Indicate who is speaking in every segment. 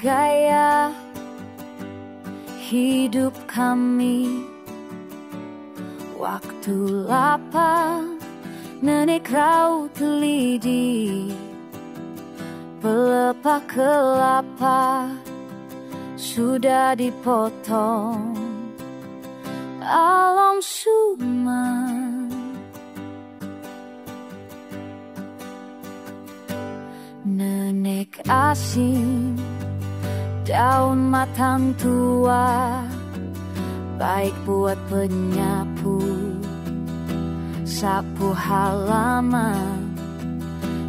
Speaker 1: Gaya hidup kami. Waktu lapang nenek raut lidi. Pelepah kelapa sudah dipotong. Alam suman Nenek asing Daun matang tua Baik buat penyapu. Sapu halaman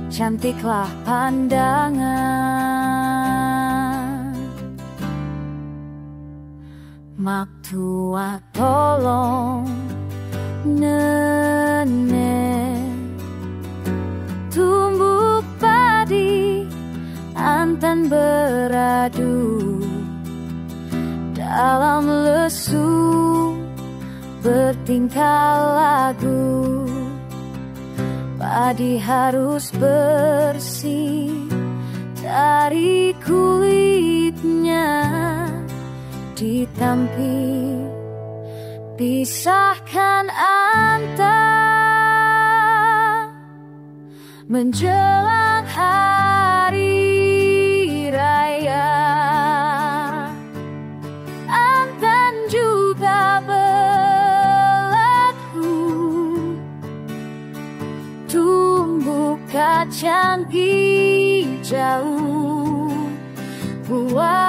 Speaker 1: Cantiklah pandangan. Mak tua tolong beradu Dalam lesu Bertingkah lagu. Padi harus bersih Dari kulitnya Ditampi Pisahkan antar Menjelang hari kacang hijau Buatku